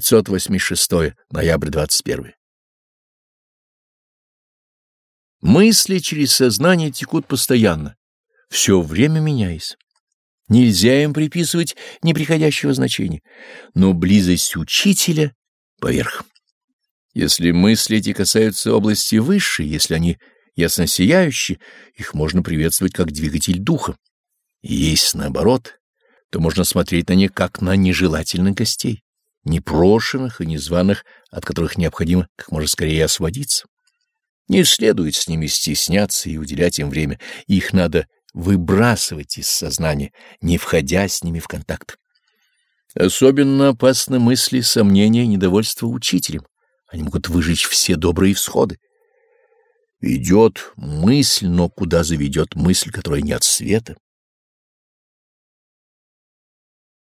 586 ноябрь 21. Мысли через сознание текут постоянно, все время меняясь. Нельзя им приписывать неприходящего значения, но близость учителя — поверх. Если мысли эти касаются области высшей, если они ясно сияющие, их можно приветствовать как двигатель духа. И есть наоборот, то можно смотреть на них как на нежелательных гостей, непрошенных и незваных, от которых необходимо как можно скорее освободиться. Не следует с ними стесняться и уделять им время, их надо выбрасывать из сознания, не входя с ними в контакт. Особенно опасны мысли, сомнения, недовольство учителем. Они могут выжечь все добрые всходы. Идет мысль, но куда заведет мысль, которая не от света?